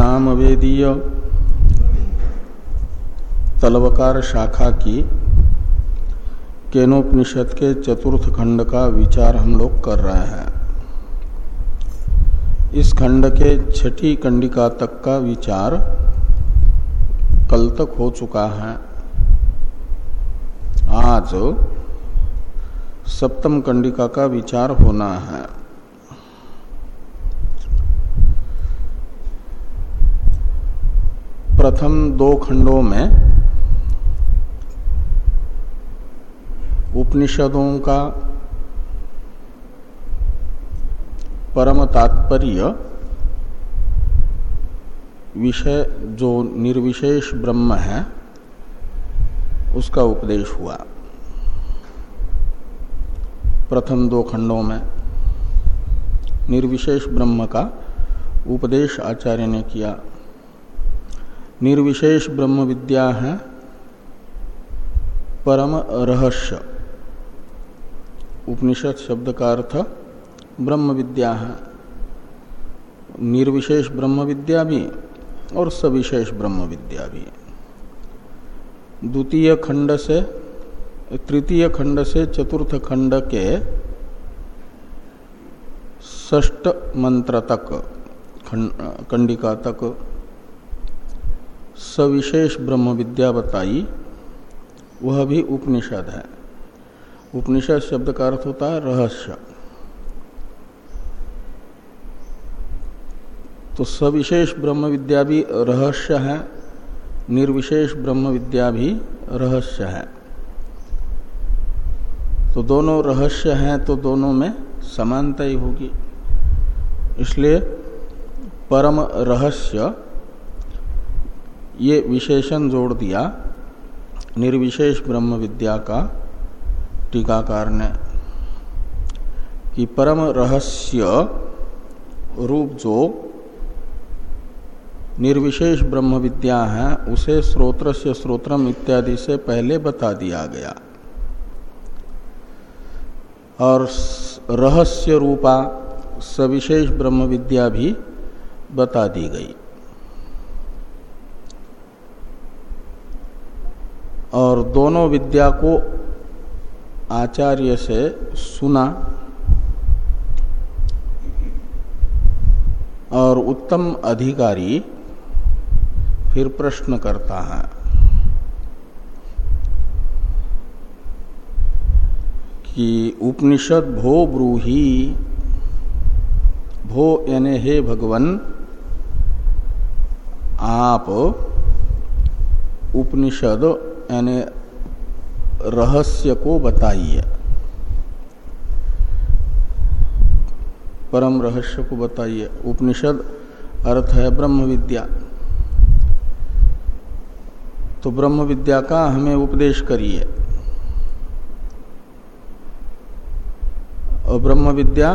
सामवेदीय तलवकार शाखा की केनोपनिषद के चतुर्थ खंड का विचार हम लोग कर रहे हैं। इस खंड के छठी कंडिका तक का विचार कल तक हो चुका है। आज सप्तम कंडिका का विचार होना है। प्रथम दो खंडों में उपनिषदों का परम तात्पर्य विषय, जो निर्विशेष ब्रह्म है, उसका उपदेश हुआ। प्रथम दो खंडों में निर्विशेष ब्रह्म का उपदेश आचार्य ने किया। निर्विशेष ब्रह्म विद्या है, परम रहस्य। उपनिषद शब्द का अर्थ ब्रह्म विद्या है। निर्विशेष ब्रह्म विद्या भी और सविशेष ब्रह्म विद्या भी। द्वितीय खंड से, तृतीय खंड से चतुर्थ खंड के ष्ट मंत्र तक कंडिका तक सविशेष ब्रह्म विद्या बताई, वह भी उपनिषद है। उपनिषद शब्द का अर्थ होता है रहस्य। तो सविशेष ब्रह्म विद्या भी रहस्य है, निर्विशेष ब्रह्म विद्या भी रहस्य है। तो दोनों रहस्य हैं तो दोनों में समानता ही होगी। इसलिए परम रहस्य ये विशेषण जोड़ दिया। निर्विशेष ब्रह्म विद्या का टीकाकार ने कि परम रहस्य रूप जो निर्विशेष ब्रह्म विद्या है, उसे स्रोत्र से स्रोत्रम इत्यादि से पहले बता दिया गया। और रहस्य रूपा सविशेष ब्रह्म विद्या भी बता दी गई। और दोनों विद्या को आचार्य से सुना और उत्तम अधिकारी फिर प्रश्न करता है कि उपनिषद भो ब्रूही, भो यानी हे भगवन, आप उपनिषद यानी रहस्य को बताइए। परम रहस्य को बताइए। उपनिषद अर्थ है ब्रह्म विद्या। तो ब्रह्म विद्या का हमें उपदेश करिए। और ब्रह्म विद्या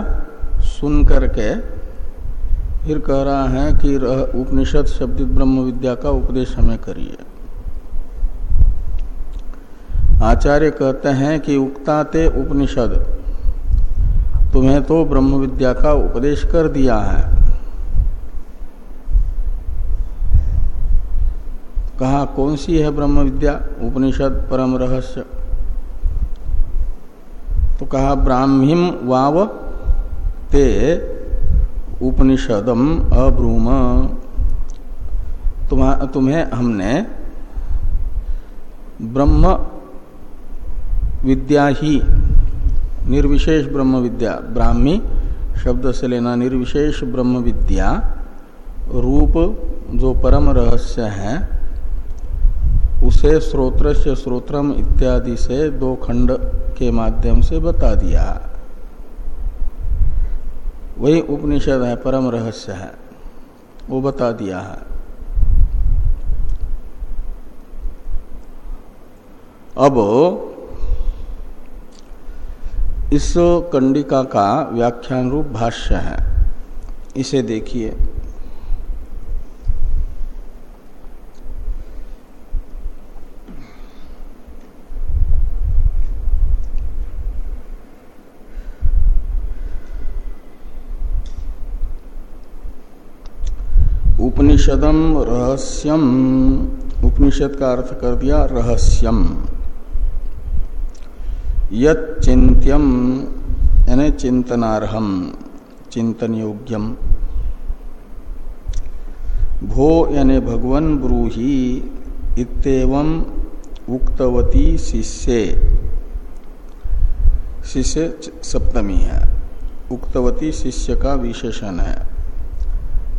सुन करके फिर कह रहा है कि उपनिषद शब्दित ब्रह्म विद्या का उपदेश हमें करिए। आचार्य कहते हैं कि उक्ताते उपनिषद, तुम्हें तो ब्रह्म विद्या का उपदेश कर दिया है। कहा, कौन सी है ब्रह्म विद्या उपनिषद, परम रहस्य। तो कहा ब्राह्मीम वाव ते उपनिषदम अब्रूम। तुम्हें हमने ब्रह्म विद्या ही, निर्विशेष ब्रह्म विद्या ब्राह्मी, शब्द से लेना निर्विशेष ब्रह्म विद्या रूप जो परम रहस्य है, उसे स्रोत्र से स्रोत्रम इत्यादि से दो खंड के माध्यम से बता दिया। वही उपनिषद है, परम रहस्य है, वो बता दिया है। अब इस कंडिका का व्याख्यान रूप भाष्य है। इसे देखिए। उपनिषदम रहस्यम। उपनिषद का अर्थ कर दिया, रहस्यम। यिंत्यम यानी चिंतनारहम चिंतन योग्यम भो यानी भगवन ब्रूही इतम उक्तवती शिष्य। शिष्य सप्तमी है। उक्तवती शिष्य का विशेषण है।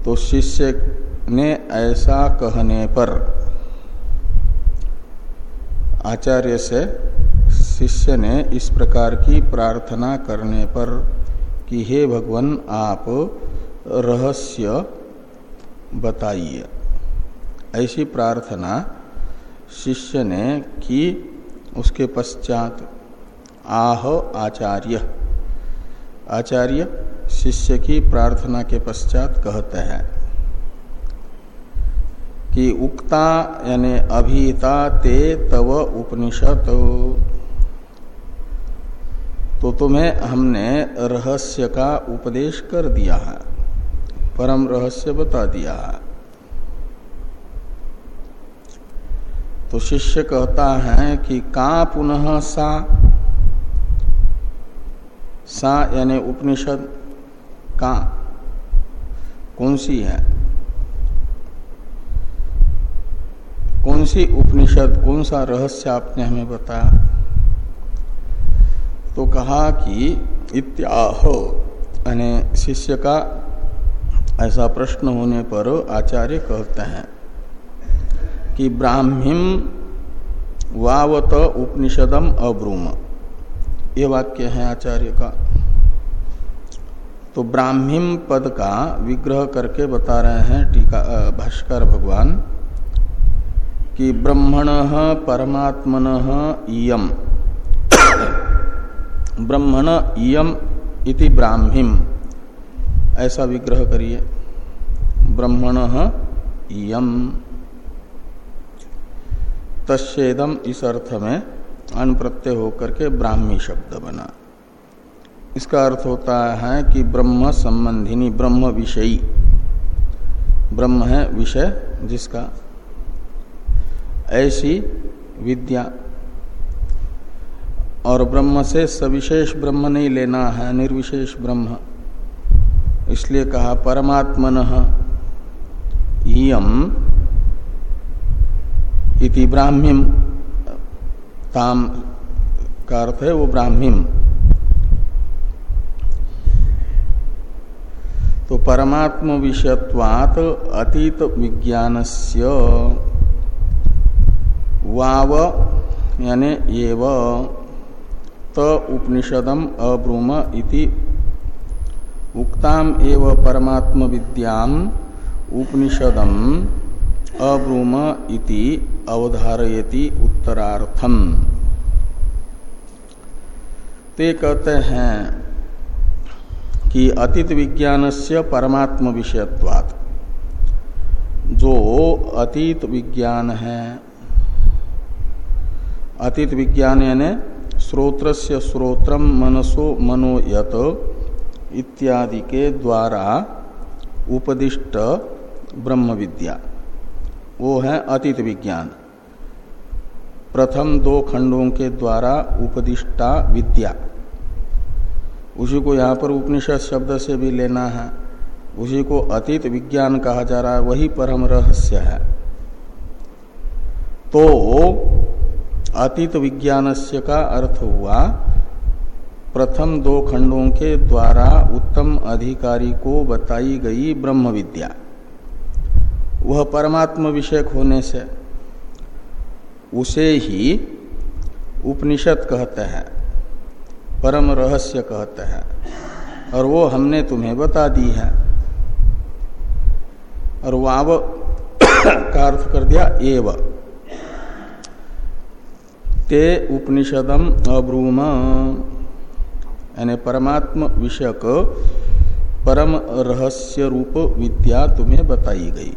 तो शिष्य ने ऐसा कहने पर आचार्य से शिष्य ने इस प्रकार की प्रार्थना करने पर कि हे भगवान, आप रहस्य बताइए। ऐसी प्रार्थना शिष्य ने की उसके पश्चात, आह आचार्य आचार्य शिष्य की प्रार्थना के पश्चात कहते हैं कि उक्ता यानी अभिता ते तव उपनिषद तो तुम्हें हमने रहस्य का उपदेश कर दिया है। परम रहस्य बता दिया है। तो शिष्य कहता है कि का पुनः सा सा यानी उपनिषद का, कौन सी है? कौन सी उपनिषद, कौन सा रहस्य आपने हमें बताया? तो कहा कि इत्याह। यानी शिष्य का ऐसा प्रश्न होने पर आचार्य कहते हैं कि ब्राह्मीम वावत उपनिषदम अब्रूम। ये वाक्य है आचार्य का। तो ब्राह्मीम पद का विग्रह करके बता रहे हैं टीका भाष्कर भगवान कि ब्रह्मण परमात्मन इयम। ब्रह्मण इयम इति ब्राह्मीम। ऐसा विग्रह करिए। ब्रह्मण इयम। तस्ेदम इस अर्थ में अन प्रत्यय होकर के ब्राह्मी शब्द बना। इसका अर्थ होता है कि ब्रह्म संबंधिनी, ब्रह्म विषयी। ब्रह्म है विषय जिसका। ऐसी विद्या और ब्रह्म से सविशेष ब्रह्म नहीं लेना है, निर्विशेष ब्रह्म। इसलिए कहा, परमात्मन इम इति ब्राह्मीम ताम का अर्थ है वो ब्राह्मीम तो परमात्म विषयत्वात अतीत विज्ञान से वाव यानी एव त उपनिषदम अब्रूम इति। उक्ताम एव परमात्म विद्याम उपनिषदम अब्रूम इति अवधारयति उत्तरार्थम। ते कहते हैं कि अतीत विज्ञान से परमात्म विषयत्वात् जो अतीत विज्ञान है, अतीत विज्ञान यानी श्रोत्र से श्रोत्रम मनसो मनोयत इत्यादि के द्वारा उपदिष्ट ब्रह्म विद्या वो है अतीत विज्ञान। प्रथम दो खंडों के द्वारा उपदिष्टा विद्या। उसी को यहाँ पर उपनिषद शब्द से भी लेना है। उसी को अतीत विज्ञान कहा जा रहा है, वही परम रहस्य है। तो अतीत विज्ञान का अर्थ हुआ, प्रथम दो खंडों के द्वारा उत्तम अधिकारी को बताई गई ब्रह्म विद्या वह परमात्म विषयक होने से उसे ही उपनिषद कहते हैं, परम रहस्य कहते हैं, और वो हमने तुम्हें बता दी है। और वाव का अर्थ कर दिया, एव। ते उपनिषदम अब्रूम। यानी परमात्म विषयक परम रहस्य रूप विद्या तुम्हें बताई गई।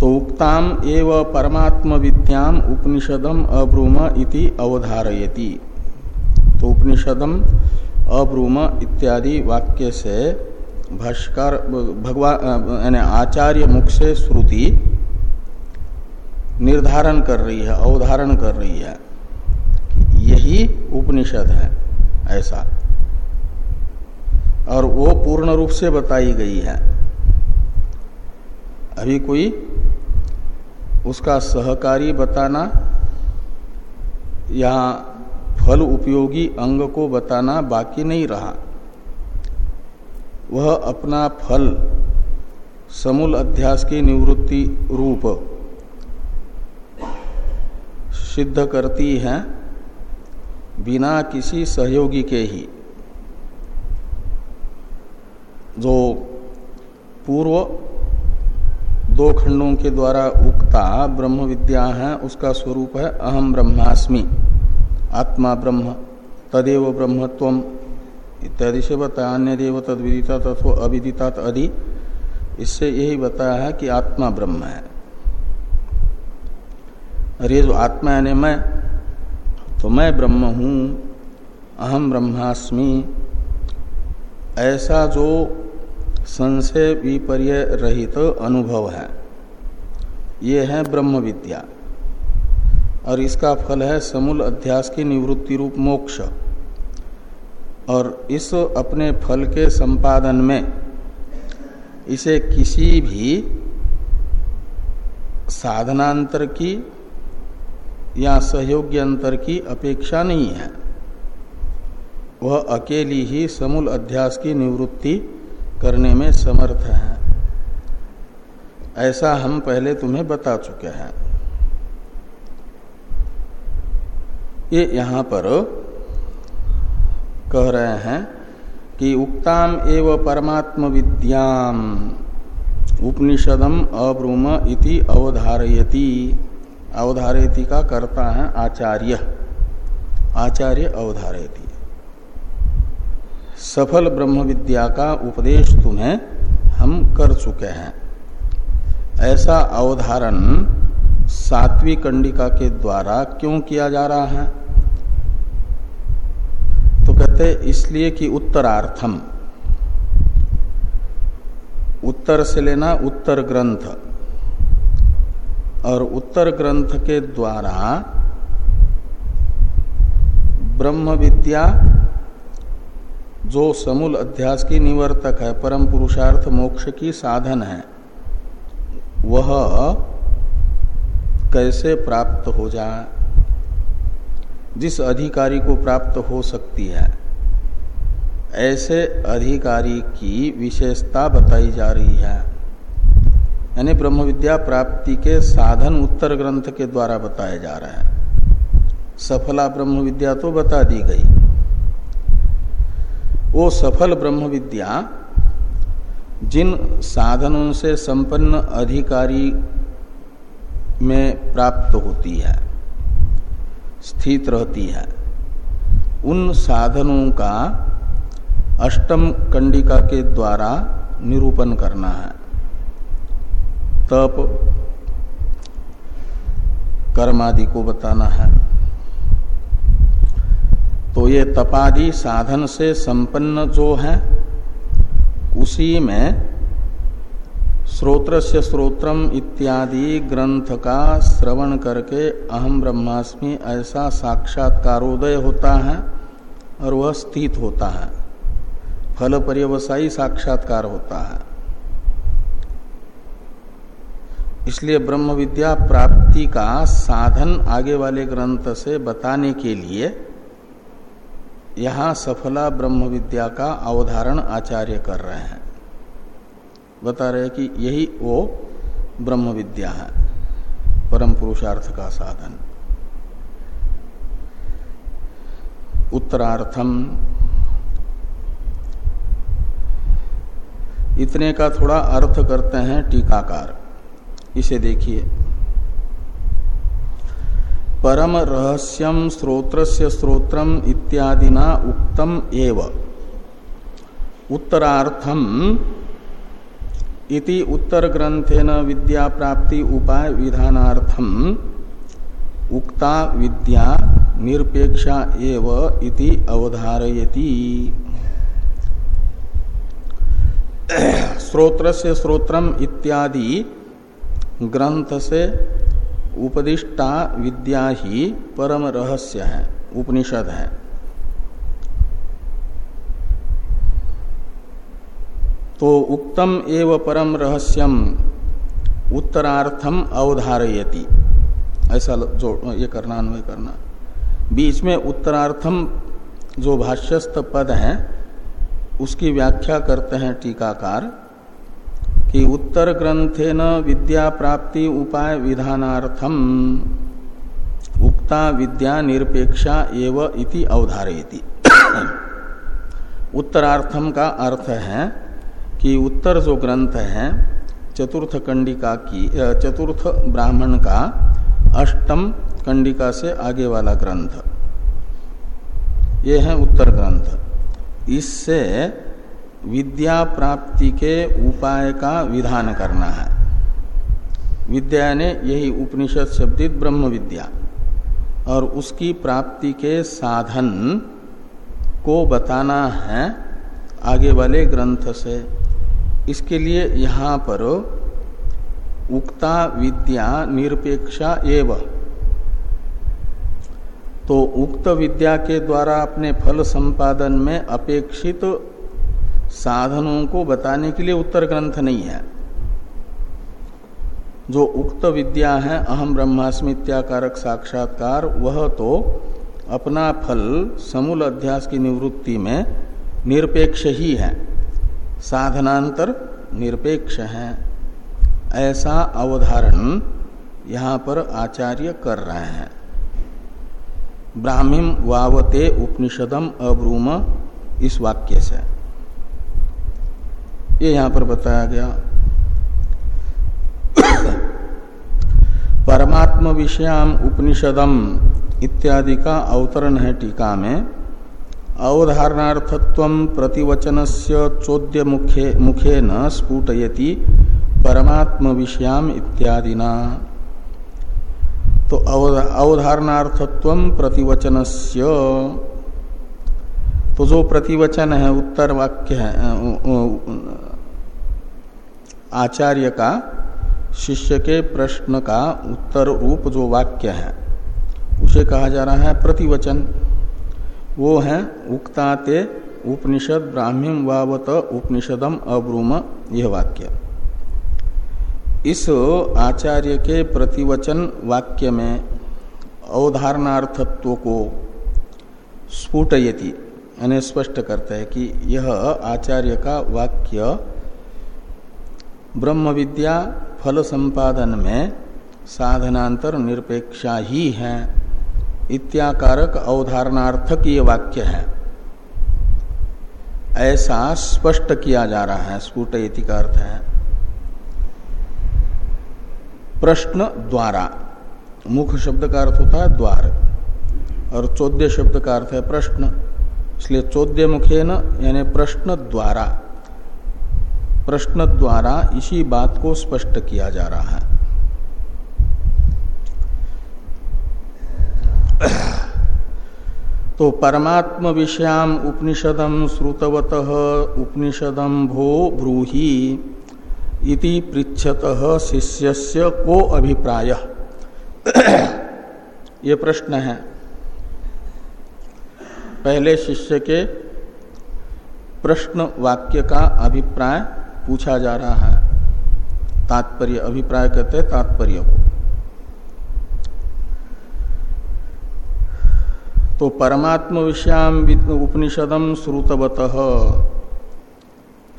तो उक्ताम एव परमात्म विद्याम उपनिषदम अब्रूम इति अवधारयति। तो उपनिषदम अब्रूम इत्यादि वाक्य से भाष्कर भगवान यानी आचार्य मुख से श्रुति निर्धारण कर रही है, अवधारण कर रही है। यही उपनिषद है, ऐसा। और वो पूर्ण रूप से बताई गई है। अभी कोई उसका सहकारी बताना या फल उपयोगी अंग को बताना बाकी नहीं रहा। वह अपना फल समूल अध्यास की निवृत्ति रूप सिद्ध करती है बिना किसी सहयोगी के ही। जो पूर्व दो खंडों के द्वारा उक्ता ब्रह्म विद्या है, उसका स्वरूप है अहम ब्रह्मास्मि। आत्मा ब्रह्म, तदेव ब्रह्मत्व इत्यादि से बताया अन्य देव तद विदिता तत्व अविदिता अधि। इससे यही बताया है कि आत्मा ब्रह्म है। अरे जो आत्मा यानी मैं तो मैं ब्रह्म हूँ अहम ब्रह्मास्मि। ऐसा जो संशय विपर्य रहित तो अनुभव है, ये है ब्रह्म विद्या। और इसका फल है समूल अध्यास की निवृत्ति रूप मोक्ष। और इस अपने फल के संपादन में इसे किसी भी साधनांतर की या सहयोग्य अंतर की अपेक्षा नहीं है। वह अकेली ही समूल अध्यास की निवृत्ति करने में समर्थ है। ऐसा हम पहले तुम्हें बता चुके हैं। ये यहाँ पर कह रहे हैं कि उक्ताम एव परमात्म विद्याम, उपनिषदम अब्रूम इति अवधारयति। अवधारयति का करता है आचार्य। आचार्य अवधारयति। सफल ब्रह्म विद्या का उपदेश तुम्हें हम कर चुके हैं। ऐसा अवधारण सात्वी कंडिका के द्वारा क्यों किया जा रहा है? तो कहते इसलिए कि उत्तरार्थम। उत्तर से लेना उत्तर ग्रंथ। और उत्तर ग्रंथ के द्वारा ब्रह्म विद्या, जो समूल अध्यास की निवर्तक है, परम पुरुषार्थ मोक्ष की साधन है, वह कैसे प्राप्त हो जाए? जिस अधिकारी को प्राप्त हो सकती है। ऐसे अधिकारी की विशेषता बताई जा रही है। यानी ब्रह्म विद्या प्राप्ति के साधन उत्तर ग्रंथ के द्वारा बताए जा रहे हैं। सफला ब्रह्म विद्या तो बता दी गई। वो सफल ब्रह्म विद्या जिन साधनों से संपन्न अधिकारी में प्राप्त होती है। स्थित रहती है। उन साधनों का अष्टम कंडिका के द्वारा निरूपण करना है। तप, कर्मादि को बताना है। तो ये तपादि साधन से संपन्न जो है, उसी में श्रोत्र से श्रोत्रम इत्यादि ग्रंथ का श्रवण करके अहम ब्रह्मास्मि ऐसा साक्षात्कारोदय होता है और वह स्थित होता है। फल पर्यवसायी साक्षात्कार होता है। इसलिए ब्रह्म विद्या प्राप्ति का साधन आगे वाले ग्रंथ से बताने के लिए यहाँ सफला ब्रह्म विद्या का अवधारण आचार्य कर रहे हैं। बता रहे कि यही वो ब्रह्म विद्या है, परम पुरुषार्थ का साधन। उत्तरार्थम। इतने का थोड़ा अर्थ करते हैं टीकाकार। इसे देखिए। परम रहस्यम स्रोत्रस्य स्रोत्रम इत्यादि ना उक्तम एव। उत्तरार्थम इति उत्तर ग्रंथेन विद्या प्राप्ति उपाय विधानार्थम उक्ता विद्या निरपेक्षा एव इति अवधारयति। स्रोत्र से स्रोत्रम इत्यादि ग्रंथ से उपदिष्टा विद्या ही परम रहस्य है, उपनिषद है। तो उक्तम एव परम रहस्यम, उत्तरार्थम अवधारयति। ऐसा जो, ये करना, अन्वय करना। बीच में उत्तरार्थम जो भाष्यस्थ पद है, उसकी व्याख्या करते हैं टीकाकार, कि उत्तर ग्रंथे न विद्या प्राप्ति उपाय विधानार्थम, उक्ता विद्या निरपेक्षा एव इति अवधारयति। उत्तरार्थम का अर्थ है कि उत्तर जो ग्रंथ है, चतुर्थ कंडिका की चतुर्थ ब्राह्मण का अष्टम कंडिका से आगे वाला ग्रंथ। ये है उत्तर ग्रंथ। इससे विद्या प्राप्ति के उपाय का विधान करना है। विद्या ने यही उपनिषद शब्दित ब्रह्म विद्या और उसकी प्राप्ति के साधन को बताना है आगे वाले ग्रंथ से। इसके लिए यहाँ पर उक्ता, विद्या, निरपेक्षा एव। तो उक्त विद्या के द्वारा अपने फल संपादन में अपेक्षित साधनों को बताने के लिए उत्तर ग्रंथ नहीं है। जो उक्त विद्या है, अहम ब्रह्मास्मि इत्याकारक साक्षात्कार, वह तो अपना फल समूल अध्यास की निवृत्ति में निरपेक्ष ही है। साधनांतर निरपेक्ष है। ऐसा अवधारण यहाँ पर आचार्य कर रहे हैं। ब्राह्मीम वावते उपनिषदम अब्रूम इस वाक्य से। ये यहाँ पर बताया गया। परमात्म विषयाम उपनिषदम इत्यादि का अवतरण है टीका में। अवधारणार्थत्व प्रतिवचन से चोद्य मुखे मुखे न स्फुटयति परमात्म विषयाम इत्यादिना। तो अवधारणार्थत्व प्रतिवचन से तो जो प्रतिवचन है, उत्तर वाक्य है आचार्य का, शिष्य के प्रश्न का उत्तर रूप जो वाक्य है, उसे कहा जा रहा है प्रतिवचन। वो है, उक्ताते उपनिषद ब्राह्मीम वावत उपनिषदम अब्रूम, यह वाक्य। इस आचार्य के प्रतिवचन वाक्य में अवधारणार्थत्व को स्फुटयति, यानी स्पष्ट करता है कि यह आचार्य का वाक्य ब्रह्म विद्या फल संपादन में साधनांतर निरपेक्षा ही है। इत्याकारक अवधारणार्थक ये वाक्य है। ऐसा स्पष्ट किया जा रहा है, स्फुट का अर्थ है। प्रश्न द्वारा, मुख शब्द का अर्थ होता है द्वार, और चौद्य शब्द का अर्थ है प्रश्न, इसलिए चौद्य मुखे न, यानी प्रश्न द्वारा। प्रश्न द्वारा इसी बात को स्पष्ट किया जा रहा है। तो परमात्म विषयाम उपनिषदम श्रुतवत, उपनिषदम भो ब्रूहि इति पृछत शिष्यस्य को अभिप्राय? ये प्रश्न है। पहले शिष्य के प्रश्न वाक्य का अभिप्राय पूछा जा रहा है। तात्पर्य, अभिप्राय कहते हैं तात्पर्य को। तो परमात्म विषयाम उपनिषदम श्रुतवत।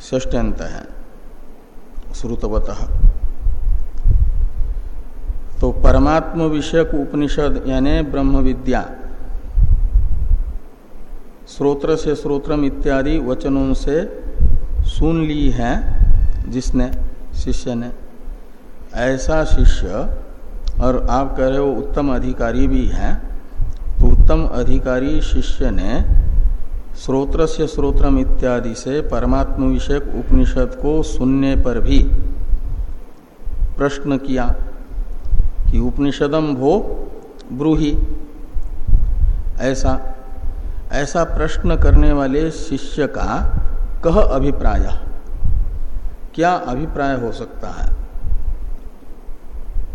ष्टंत है श्रुतवत। तो परमात्म विषयक उपनिषद, यानी ब्रह्म विद्या श्रोत्र से श्रोत्रम इत्यादि वचनों से सुन ली है जिसने, शिष्य ने। ऐसा शिष्य और आप कह रहे हो उत्तम अधिकारी भी हैं। उत्तम अधिकारी शिष्य ने स्रोत्र से स्रोत्रम इत्यादि से परमात्म विषयक उपनिषद को सुनने पर भी प्रश्न किया कि उपनिषदम भो ब्रूहि। ऐसा ऐसा प्रश्न करने वाले शिष्य का कह अभिप्राय, क्या अभिप्राय हो सकता है?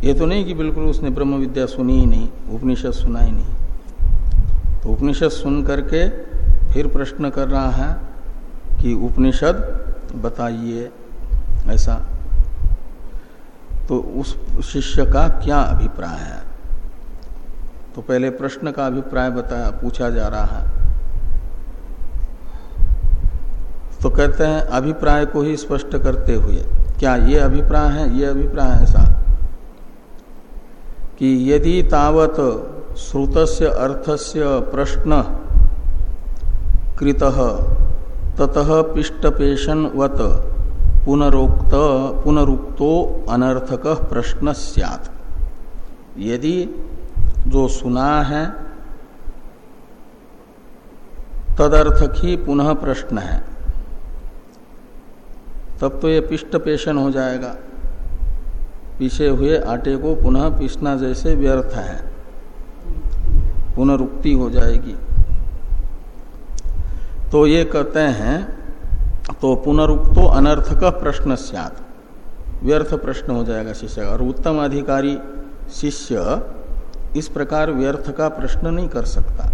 ये तो नहीं कि बिल्कुल उसने ब्रह्म विद्या सुनी ही नहीं, उपनिषद सुना ही नहीं। तो उपनिषद सुन करके फिर प्रश्न कर रहा है कि उपनिषद बताइए ऐसा। तो उस शिष्य का क्या अभिप्राय है? तो पहले प्रश्न का अभिप्राय बताया, पूछा जा रहा है। तो कहते हैं, अभिप्राय को ही स्पष्ट करते हुए, क्या ये अभिप्राय है, ये अभिप्राय है ऐसा? कि यदि तावत श्रुतस्य अर्थस्य प्रश्न कृत। ततः पिष्टपेशनवत पुनरोक्त, पुनरुक्तो अनर्थक प्रश्न सियात। यदि जो सुना है, तदर्थक ही पुनः प्रश्न है। तब तो ये पिष्ट पेशन हो जाएगा। पीछे हुए आटे को पुनः पीसना जैसे व्यर्थ है। पुनरुक्ति हो जाएगी। तो ये कहते हैं तो पुनरुक्तो अनर्थ का प्रश्न सियात। व्यर्थ प्रश्न हो जाएगा शिष्य और उत्तम अधिकारी शिष्य इस प्रकार व्यर्थ का प्रश्न नहीं कर सकता।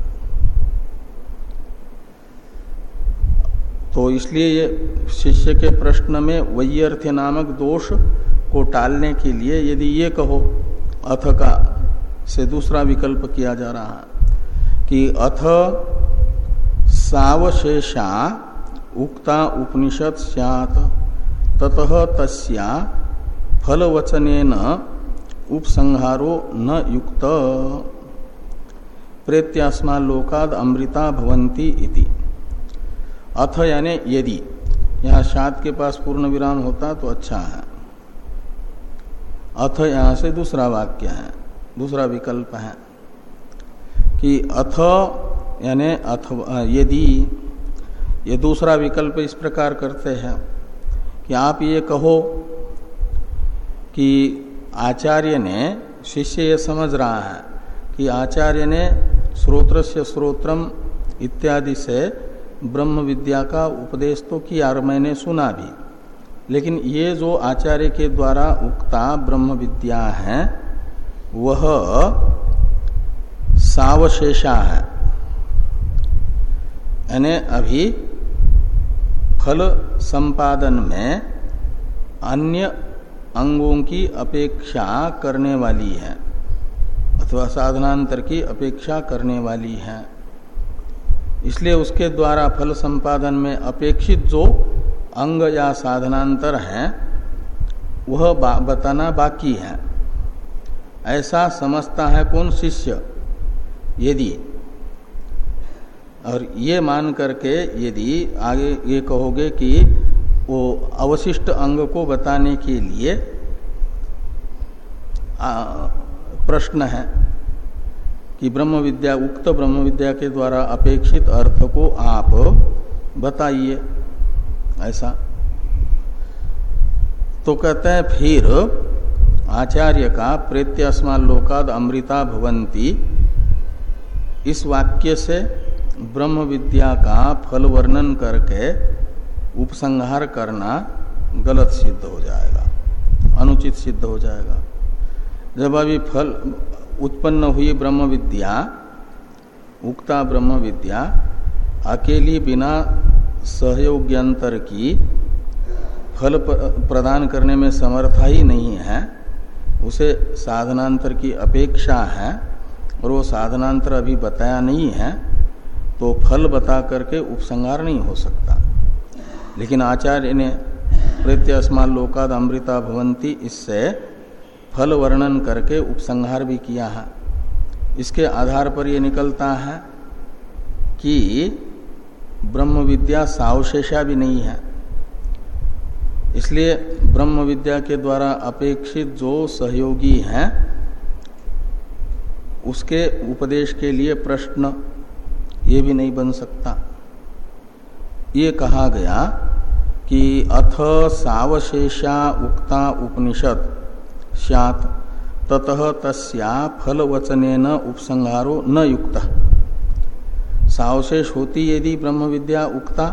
तो इसलिए ये शिष्य के प्रश्न में वैयर्थ नामक दोष को टालने के लिए यदि ये कहो, अथ का से दूसरा विकल्प किया जा रहा है। कि अथ सावशेषा उक्ता उपनिषद सैत ततः तस्या फलवचन उपसंहारो न युक्त। प्रेत्यास्मा लोकाद अमृता भवंती इति। अथ यानी यदि यहाँ शाद के पास पूर्ण विराम होता तो अच्छा है। अथ यहाँ से दूसरा वाक्य है, दूसरा विकल्प है। कि अथ, यानी अथ यदि, ये दूसरा विकल्प इस प्रकार करते हैं कि आप ये कहो कि आचार्य ने, शिष्य ये समझ रहा है कि आचार्य ने स्रोत्र से स्रोत्रम इत्यादि से ब्रह्म विद्या का उपदेश तो किया और मैंने सुना भी। लेकिन ये जो आचार्य के द्वारा उक्ता ब्रह्म विद्या है, वह सावशेषा। है यानी अभी फल संपादन में अन्य अंगों की अपेक्षा करने वाली है, अथवा साधनांतर की अपेक्षा करने वाली है। इसलिए उसके द्वारा फल संपादन में अपेक्षित जो अंग या साधनांतर है, वह बताना बाकी है। ऐसा समझता है कौन शिष्य? यदि और ये मान करके यदि आगे ये कहोगे कि वो अवशिष्ट अंग को बताने के लिए प्रश्न है कि ब्रह्म विद्या उक्त ब्रह्म विद्या के द्वारा अपेक्षित अर्थ को आप बताइए। ऐसा। तो कहते हैं, फिर आचार्य का प्रेत्यास्मा लोकाद अमृता भवंती इस वाक्य से ब्रह्म विद्या का फल वर्णन करके उपसंहार करना गलत सिद्ध हो जाएगा, अनुचित सिद्ध हो जाएगा। जब अभी फल उत्पन्न हुई ब्रह्म विद्या, उक्ता ब्रह्म विद्या, अकेली बिना सहयोग्यंतर की फल प्रदान करने में समर्था ही नहीं है, उसे साधनांतर की अपेक्षा है और वो साधनांतर अभी बताया नहीं है तो फल बता करके उपसंहार नहीं हो सकता। लेकिन आचार्य ने प्रत्यस्मा लोकाद अमृता भवंती इससे फल वर्णन करके उपसंहार भी किया है। इसके आधार पर यह निकलता है कि ब्रह्म विद्या सावशेषा भी नहीं है। इसलिए ब्रह्म विद्या के द्वारा अपेक्षित जो सहयोगी हैं उसके उपदेश के लिए प्रश्न ये भी नहीं बन सकता। ये कहा गया कि अथ सावशेषा उक्ता उपनिषद। सैत ततः तस्या फल वचन उपसंहारो न युक्त। सावशेष होती यदि ब्रह्म विद्या उक्ता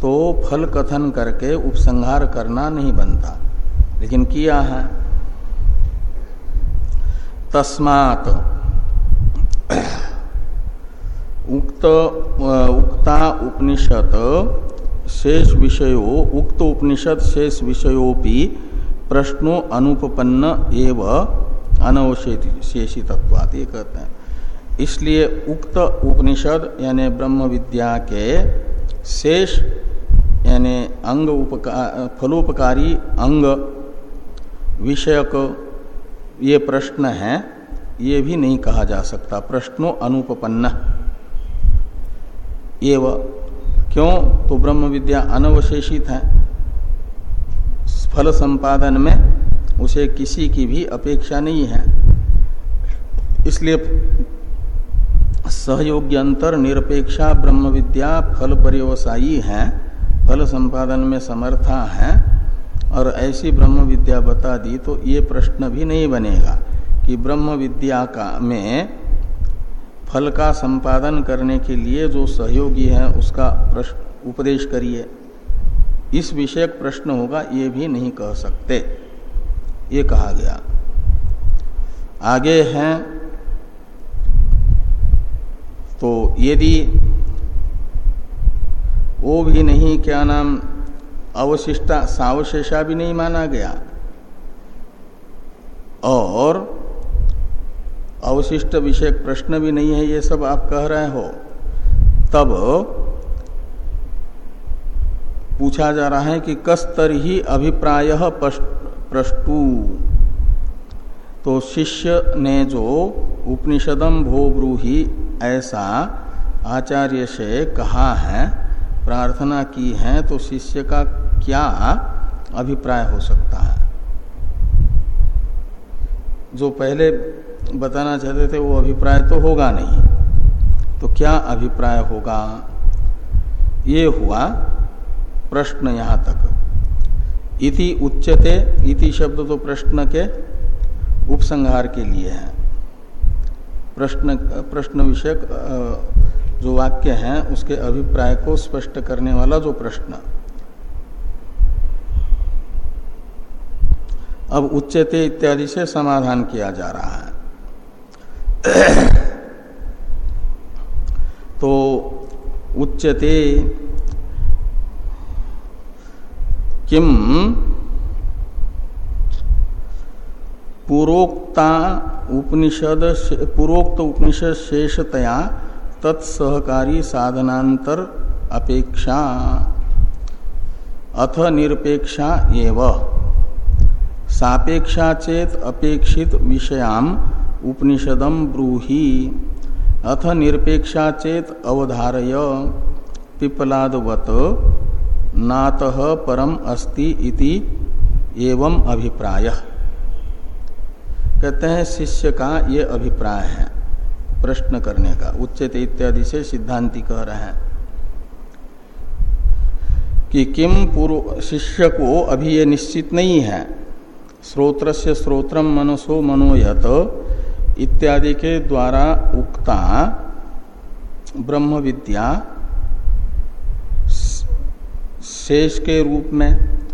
तो फल कथन करके उपसंहार करना नहीं बनता। लेकिन किया है। तस्मात। उक्त उक्ता उपनिषद शेष विषयो, उक्त उपनिषद शेष विषयोपि प्रश्नो अनुपन्न एव अनवशेषितत्वात ये कहते हैं। इसलिए उक्त उपनिषद, यानी ब्रह्म विद्या के शेष, यानी अंग उपकार फलोपकारी अंग विषयक ये प्रश्न है, ये भी नहीं कहा जा सकता। प्रश्नो अनुपन्न एव, क्यों? तो ब्रह्म विद्या अनवशेषित है। फल संपादन में उसे किसी की भी अपेक्षा नहीं है। इसलिए सहयोग्य अंतर निरपेक्षा ब्रह्म विद्या फल पर्यवसायी है, फल संपादन में समर्था है। और ऐसी ब्रह्म विद्या बता दी तो ये प्रश्न भी नहीं बनेगा कि ब्रह्म विद्या का में फल का संपादन करने के लिए जो सहयोगी है, उसका प्रश्न, उपदेश करिए। इस विषयक प्रश्न होगा, ये भी नहीं कह सकते। ये कहा गया। आगे हैं। तो यदि वो भी नहीं, क्या नाम अवशिष्टा सावशेषा भी नहीं माना गया। और अवशिष्ट विषय प्रश्न भी नहीं है, ये सब आप कह रहे हो। तब पूछा जा रहा है कि कस्तर ही अभिप्राय प्रष्टु। तो शिष्य ने जो उपनिषदम भो ब्रूही ऐसा आचार्य से कहा है प्रार्थना की है तो शिष्य का क्या अभिप्राय हो सकता है? जो पहले बताना चाहते थे वो अभिप्राय तो होगा नहीं। तो क्या अभिप्राय होगा? ये हुआ प्रश्न यहाँ तक। इति उच्चते इति शब्द तो प्रश्न के उपसंहार के लिए है। प्रश्न प्रश्न विषयक जो वाक्य है, उसके अभिप्राय को स्पष्ट करने वाला जो प्रश्न। अब उच्चते इत्यादि से समाधान किया जा रहा है। तो उच्चते किम पूर्वोक्ता उपनिषद पूर्वोक्त उपनिषद शेषतया तत्सहकारी साधनांतर अपेक्षा। अथ निरपेक्षा एवं। सापेक्षा चेत अपेक्षित विषयाम उपनिषदम ब्रूहि। अथ निरपेक्षा चेत अवधारय। पिपलादवत, नात परम अस्ति इति एवं अभिप्राय। कहते हैं, शिष्य का ये अभिप्राय है। प्रश्न करने का। उच्चते इत्यादि से सिद्धांति कह रहे हैं कि किम पूर्व शिष्य को अभी ये निश्चित नहीं है। श्रोत्र से श्रोत्रम मनसो मनोयत इत्यादि के द्वारा उक्ता ब्रह्म विद्या शेष के रूप में,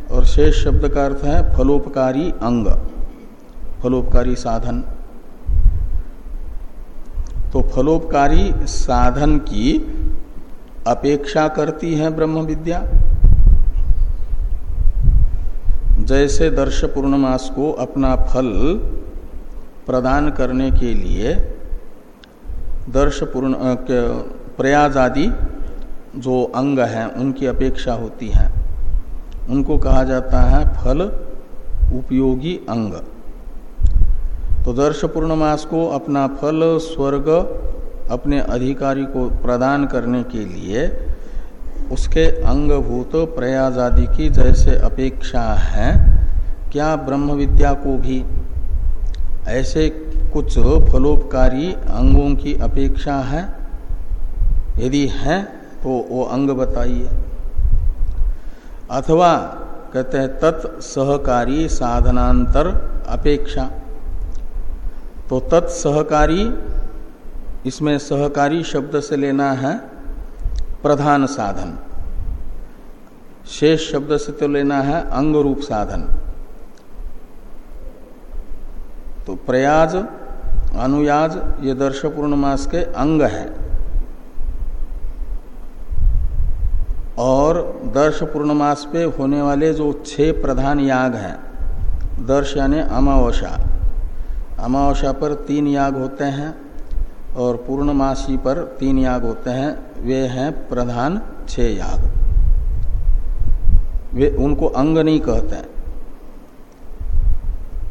और शेष शब्द का अर्थ है फलोपकारी अंग, फलोपकारी साधन। तो फलोपकारी साधन की अपेक्षा करती है ब्रह्म विद्या। जैसे दर्श पूर्णमास को अपना फल प्रदान करने के लिए दर्श पूर्ण प्रयाज आदि जो अंग हैं, उनकी अपेक्षा होती है। उनको कहा जाता है फल उपयोगी अंग। तो दर्श पूर्णमास को अपना फल, स्वर्ग, अपने अधिकारी को प्रदान करने के लिए उसके अंगभूत प्रयाज आदि की जैसे अपेक्षा है। क्या ब्रह्म विद्या को भी ऐसे कुछ फलोपकारी अंगों की अपेक्षा है? यदि है तो वो अंग बताइए। अथवा कहते हैं तत्सहकारी साधनांतर अपेक्षा। तो तत्सहकारी, इसमें सहकारी शब्द से लेना है प्रधान साधन। शेष शब्द से तो लेना है अंग रूप साधन। तो प्रयाज, अनुयाज, ये दर्श पूर्णमास के अंग है। और दर्श पूर्णमास पे होने वाले जो छह प्रधान याग हैं, दर्श यानी अमावस्या। अमावस्या पर तीन याग होते हैं और पूर्णमासी पर तीन याग होते हैं। वे हैं प्रधान छह याग। वे उनको अंग नहीं कहते हैं।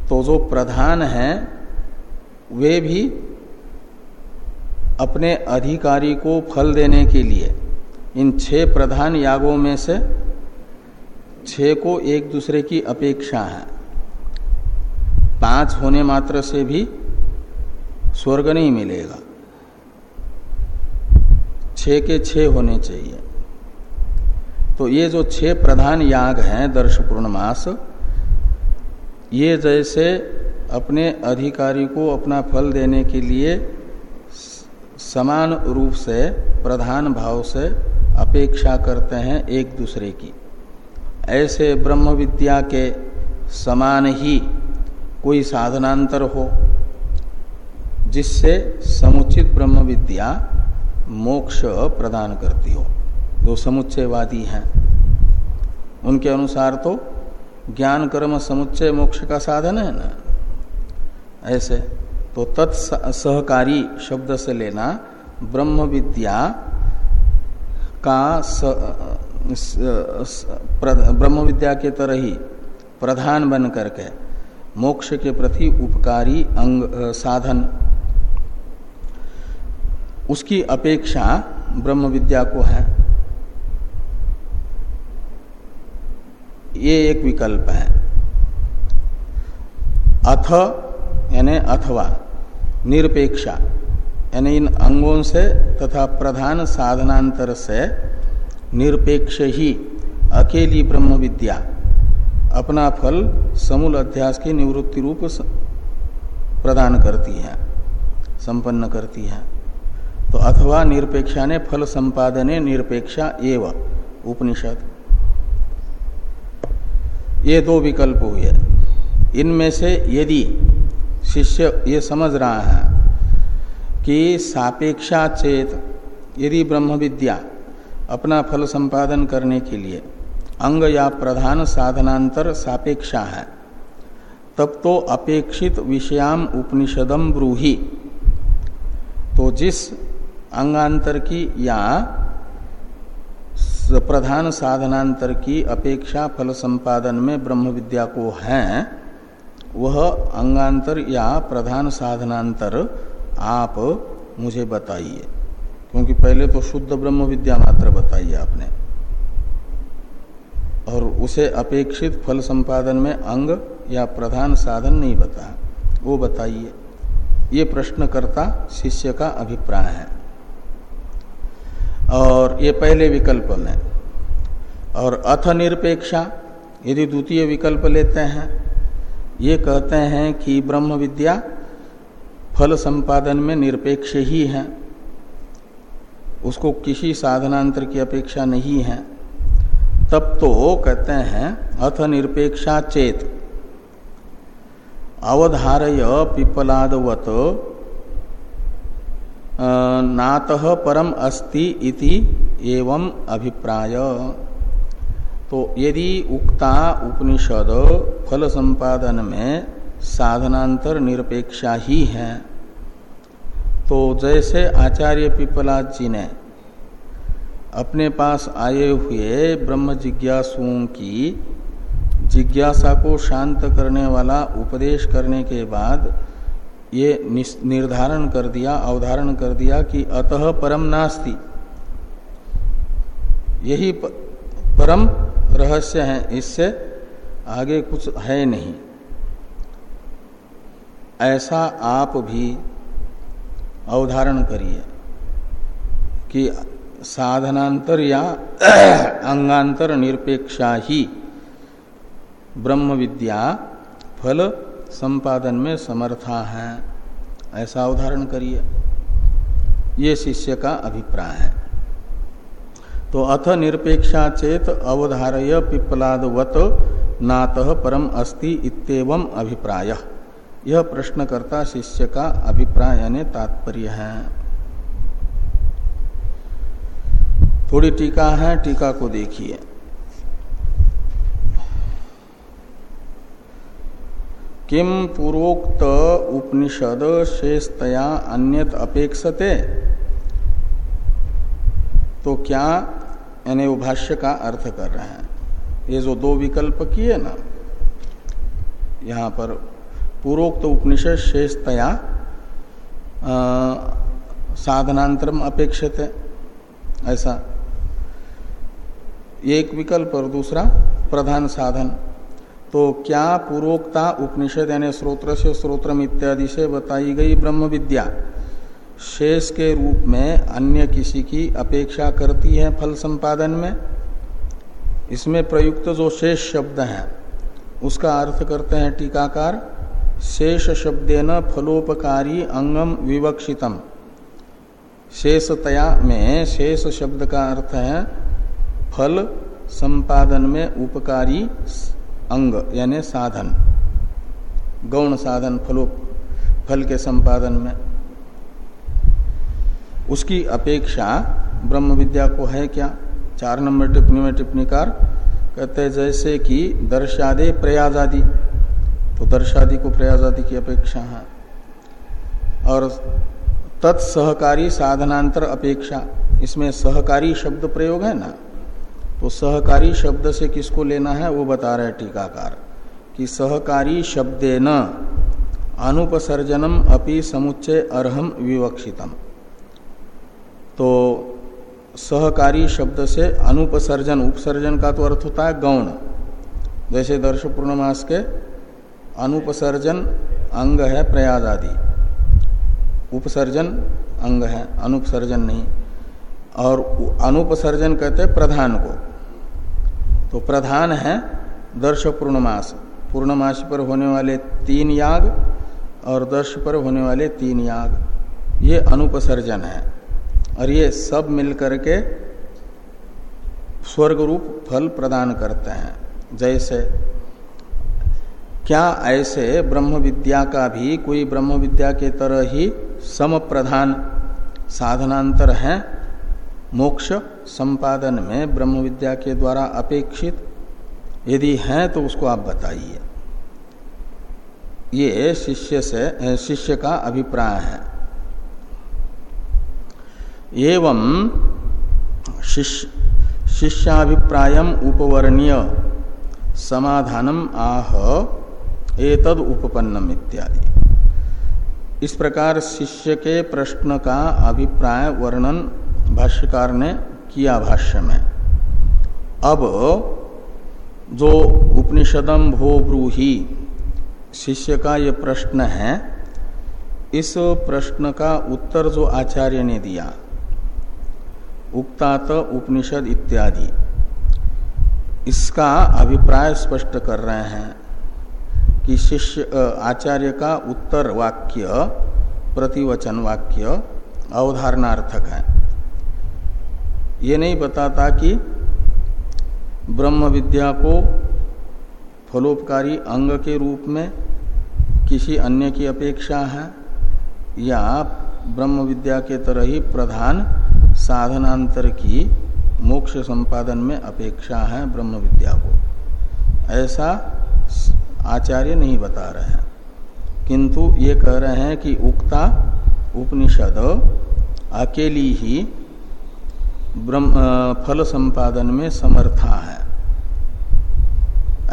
तो जो प्रधान हैं, वे भी अपने अधिकारी को फल देने के लिए, इन छह प्रधान यागों में से छह को एक दूसरे की अपेक्षा है। पाँच होने मात्र से भी स्वर्ग नहीं मिलेगा। छह के छ होने चाहिए। तो ये जो छह प्रधान याग हैं, दर्श पूर्णमास, ये जैसे अपने अधिकारी को अपना फल देने के लिए समान रूप से, प्रधान भाव से अपेक्षा करते हैं एक दूसरे की। ऐसे ब्रह्म विद्या के समान ही कोई साधनांतर हो जिससे समुचित ब्रह्म विद्या मोक्ष प्रदान करती हो। जो समुच्चयवादी हैं। उनके अनुसार तो ज्ञान कर्म समुच्चय मोक्ष का साधन है ना? ऐसे तो तत्सहकारी शब्द से लेना ब्रह्म विद्या का स, स, स, प्र, ब्रह्म विद्या के तरह ही प्रधान बन करके मोक्ष के प्रति उपकारी अंग साधन। उसकी अपेक्षा ब्रह्म विद्या को है। ये एक विकल्प है। अथ, यानी अथवा, निरपेक्षा, यानी इन अंगों से तथा प्रधान साधनांतर से निरपेक्ष ही अकेली ब्रह्म विद्या। अपना फल समूल अध्यास की निवृत्ति रूप प्रदान करती है, संपन्न करती है। तो अथवा निरपेक्षा ने फल संपादने निरपेक्षा एव, उपनिषद। ये दो विकल्प हुए। इनमें से यदि शिष्य ये समझ रहा है कि सापेक्षा चेत, यदि ब्रह्म विद्या अपना फल संपादन करने के लिए अंग या प्रधान साधनांतर सापेक्षा है। तब तो अपेक्षित विषयाम उपनिषदम ब्रूही। तो जिस अंगांतर की या प्रधान साधनांतर की अपेक्षा फल संपादन में ब्रह्म विद्या को है, वह अंगांतर या प्रधान साधनांतर आप मुझे बताइए। क्योंकि पहले तो शुद्ध ब्रह्म विद्या मात्र बताइए आपने। और उसे अपेक्षित फल संपादन में अंग या प्रधान साधन नहीं बता। वो बताइए। ये प्रश्नकर्ता शिष्य का अभिप्राय है। और ये पहले विकल्प में। और अथ निरपेक्षा, यदि द्वितीय विकल्प लेते हैं, ये कहते हैं कि ब्रह्म विद्या फल संपादन में निरपेक्ष ही है। उसको किसी साधनांतर की अपेक्षा नहीं है। तब तो कहते हैं, अथ निरपेक्षा चेत। अवधारय पिपलादवत नात परम अस्ति इति एवं अभिप्राय। तो यदि उक्ता उपनिषद फल संपादन में साधनांतर निरपेक्षा ही है तो जैसे आचार्य पिपलाद जी ने अपने पास आए हुए ब्रह्म जिज्ञासुओं की जिज्ञासा को शांत करने वाला उपदेश करने के बाद ये निर्धारण कर दिया, अवधारण कर दिया कि अतः परम नास्ति। यही परम रहस्य है, इससे आगे कुछ है नहीं। ऐसा आप भी अवधारण करिए कि साधनांतर या अंगांतर निरपेक्षा ही ब्रह्म विद्या फल संपादन में समर्था है। ऐसा उदाहरण करिए। ये शिष्य का अभिप्राय है। तो अथ निरपेक्षा चेत अवधारय पिप्पलादवत नात परम अस्ति इतम अभिप्राय। यह प्रश्नकर्ता शिष्य का अभिप्राय यानी तात्पर्य है। थोड़ी टीका है, टीका को देखिए। किम पूर्वोक्त उपनिषद शेषतया अन्यत अपेक्षते? तो क्या यानी वो भाष्य का अर्थ कर रहे हैं? ये जो दो विकल्प किए ना, यहाँ पर पूर्वोक्त उपनिषद शेषतया साधनांतरम अपेक्षित है ऐसा एक विकल्प और दूसरा प्रधान साधन। तो क्या पूर्वोक्ता उपनिषद यानी स्रोत्र से स्रोत्रम इत्यादि से बताई गई ब्रह्म विद्या शेष के रूप में अन्य किसी की अपेक्षा करती है फल संपादन में? इसमें प्रयुक्त जो शेष शब्द है, उसका अर्थ करते हैं टीकाकार, शेष शब्देन फलोपकारी अंगम विवक्षितम। शेषतया में शेष शब्द का अर्थ है फल संपादन में उपकारी अंग, यानी साधन। गौण साधन फलो फल के संपादन में। उसकी अपेक्षा ब्रह्म विद्या को है क्या? चार नंबर टिप्पणी में टिप्पणीकार कहते हैं, जैसे कि दर्शादे प्रयाजादि। तो दर्शादि को प्रयाजादि की अपेक्षा है। और तत्सहकारी साधनांतर अपेक्षा। इसमें सहकारी शब्द प्रयोग है ना? तो सहकारी शब्द से किसको लेना है, वो बता रहे टीकाकार, कि सहकारी शब्दे न अनुपसर्जनम अपि समुच्चय अर्हम विवक्षितम। तो सहकारी शब्द से अनुपसर्जन, उपसर्जन का तो अर्थ होता है गौण। जैसे दर्श पूर्णमास के अनुपसर्जन अंग है प्रयाज आदि। उपसर्जन अंग है, अनुपसर्जन नहीं। और अनुपसर्जन कहते प्रधान को। तो प्रधान है दर्श पूर्णमास। पूर्णमास पर होने वाले तीन याग और दर्श पर होने वाले तीन याग। ये अनुपसर्जन है। और ये सब मिलकर के स्वर्ग रूप फल प्रदान करते हैं। जैसे, क्या ऐसे ब्रह्म विद्या का भी कोई ब्रह्म विद्या के तरह ही सम प्रधान साधनांतर है? मोक्ष संपादन में ब्रह्म विद्या के द्वारा अपेक्षित। यदि है तो उसको आप बताइए। ये शिष्य से शिष्य का अभिप्राय है। एवं शिष्य शिष्याभिप्राय उपवर्णीय समाधानम आह एतद उपपन्नम इत्यादि। इस प्रकार शिष्य के प्रश्न का अभिप्राय वर्णन भाष्यकार ने किया भाष्य में। अब जो उपनिषदम भो ब्रूही, शिष्य का ये प्रश्न है, इस प्रश्न का उत्तर जो आचार्य ने दिया उक्तात उपनिषद इत्यादि, इसका अभिप्राय स्पष्ट कर रहे हैं कि शिष्य आचार्य का उत्तर वाक्य, प्रतिवचन वाक्य अवधारणार्थक है। ये नहीं बताता कि ब्रह्म विद्या को फलोपकारी अंग के रूप में किसी अन्य की अपेक्षा है, या ब्रह्म विद्या के तरह ही प्रधान साधनांतर की मोक्ष संपादन में अपेक्षा है ब्रह्म विद्या को। ऐसा आचार्य नहीं बता रहे हैं। किंतु ये कह रहे हैं कि उक्ता उपनिषद अकेली ही ब्रह्म फल संपादन में समर्था है।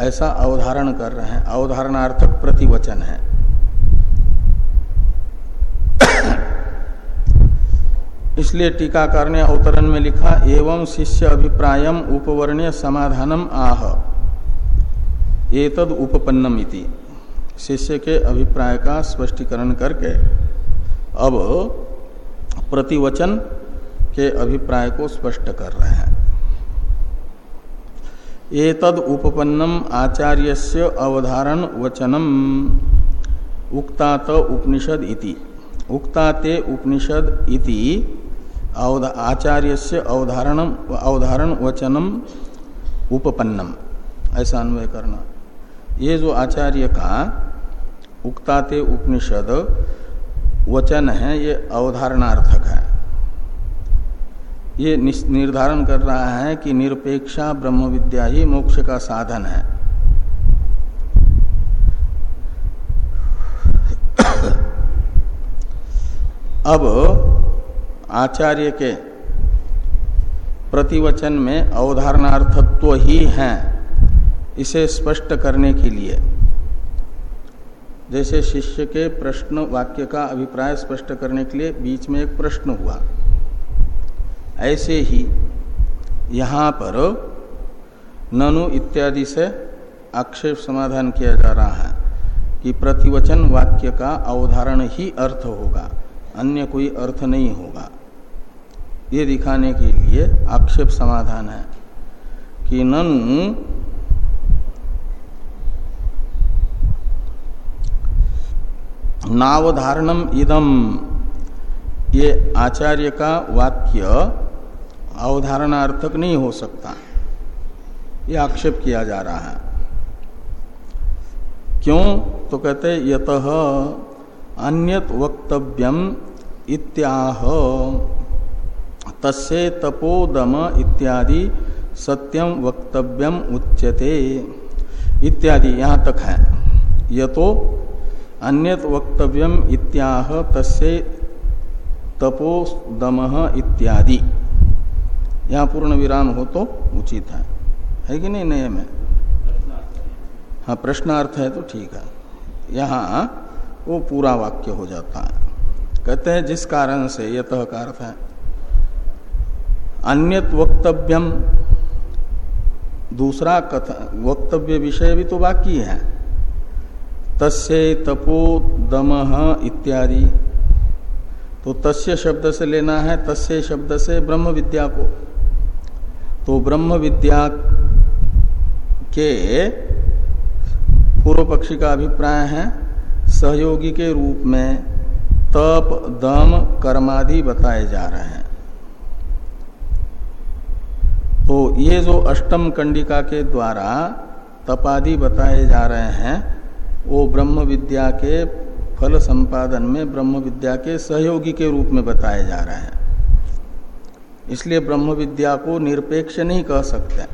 ऐसा अवधारण कर रहे हैं। अवधारणार्थक प्रतिवचन है। इसलिए टीकाकार ने अवतरण में लिखा, एवं शिष्य अभिप्राय उपवर्ण्य समाधानम आह। एतद उपपन्नम इति। शिष्य के अभिप्राय का स्पष्टीकरण करके। अब प्रतिवचन के अभिप्राय को स्पष्ट कर रहे हैं। एतद उपपन्नम आचार्य अवधारण वचनम उक्तात उपनिषद इति। उक्ताते उपनिषद इति आचार्य से अवधारण अवधारण वचनम उपपन्नम। ऐसा अन्वय करना। ये जो आचार्य का उक्ताते उपनिषद वचन है, ये अवधारणार्थक है। ये निर्धारण कर रहा है कि निरपेक्षा ब्रह्म विद्या ही मोक्ष का साधन है। अब आचार्य के प्रतिवचन में अवधारणार्थत्व ही है, इसे स्पष्ट करने के लिए। जैसे शिष्य के प्रश्न वाक्य का अभिप्राय स्पष्ट करने के लिए बीच में एक प्रश्न हुआ। ऐसे ही यहाँ पर ननु इत्यादि से आक्षेप समाधान किया जा रहा है कि प्रतिवचन वाक्य का अवधारण ही अर्थ होगा, अन्य कोई अर्थ नहीं होगा। ये दिखाने के लिए आक्षेप समाधान है कि ननु नावधारणम इदम, ये आचार्य का वाक्य अवधारणार्थक नहीं हो सकता। ये आक्षेप किया जा रहा है। क्यों? तो कहते यत अन्यत वक्तव्यम इत्याह। तस्य तपोदम इत्यादि सत्यम वक्तव्यम उच्यते। इत्यादि यहाँ तक है। ये तो अन्यत वक्तव्यम इत्याह तस्य तपोदम इत्यादि। यहाँ पूर्ण विराम हो तो उचित है। है कि नहीं नए में? हाँ प्रश्नार्थ है तो ठीक है। यहाँ वो पूरा वाक्य हो जाता है। कहते हैं, जिस कारण से यत का अर्थ है। अन्य वक्तव्यम, दूसरा कथा, वक्तव्य विषय भी तो बाकी है। तस्य तपो दम इत्यादि। तो तस्य शब्द से लेना है, तस्य शब्द से ब्रह्म विद्या को। तो ब्रह्म विद्या के पूर्व पक्षी का अभिप्राय है, सहयोगी के रूप में तप, दम, कर्मादि बताए जा रहे हैं। तो ये जो अष्टम कंडिका के द्वारा तपादि बताए जा रहे हैं, वो ब्रह्म विद्या के फल संपादन में, ब्रह्म विद्या के सहयोगी के रूप में बताए जा रहे हैं। इसलिए ब्रह्म विद्या को निरपेक्ष नहीं कह सकते।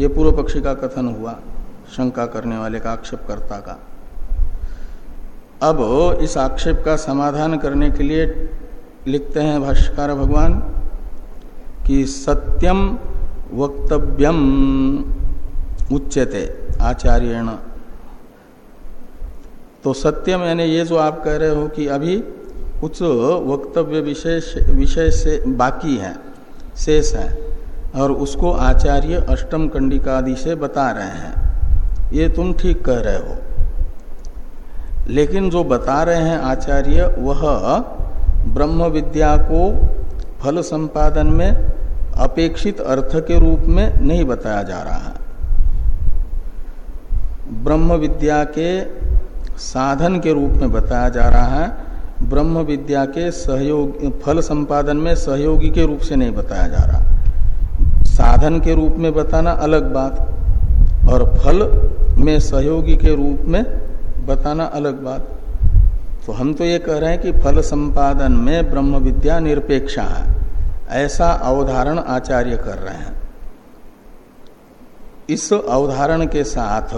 ये पूर्व पक्षी का कथन हुआ, शंका करने वाले का, आक्षेपकर्ता का। अब इस आक्षेप का समाधान करने के लिए लिखते हैं भाष्यकार भगवान कि सत्यम वक्तव्यम उच्यते आचार्यण। तो सत्यम यानी ये जो आप कह रहे हो कि अभी कुछ वक्तव्य विशेष विषय से बाकी है, शेष है, और उसको आचार्य अष्टम कंडिकादि से बता रहे हैं। ये तुम ठीक कह रहे हो। लेकिन जो बता रहे हैं आचार्य, वह ब्रह्म विद्या को फल संपादन में अपेक्षित अर्थ के रूप में नहीं बताया जा रहा है। ब्रह्म विद्या के साधन के रूप में बताया जा रहा है। ब्रह्म विद्या के सहयोग, फल संपादन में सहयोगी के रूप से नहीं बताया जा रहा। साधन के रूप में बताना अलग बात, और फल में सहयोगी के रूप में बताना अलग बात। तो हम तो ये कह रहे हैं कि फल संपादन में ब्रह्म विद्या निरपेक्षा है। ऐसा अवधारण आचार्य कर रहे हैं। इस अवधारण के साथ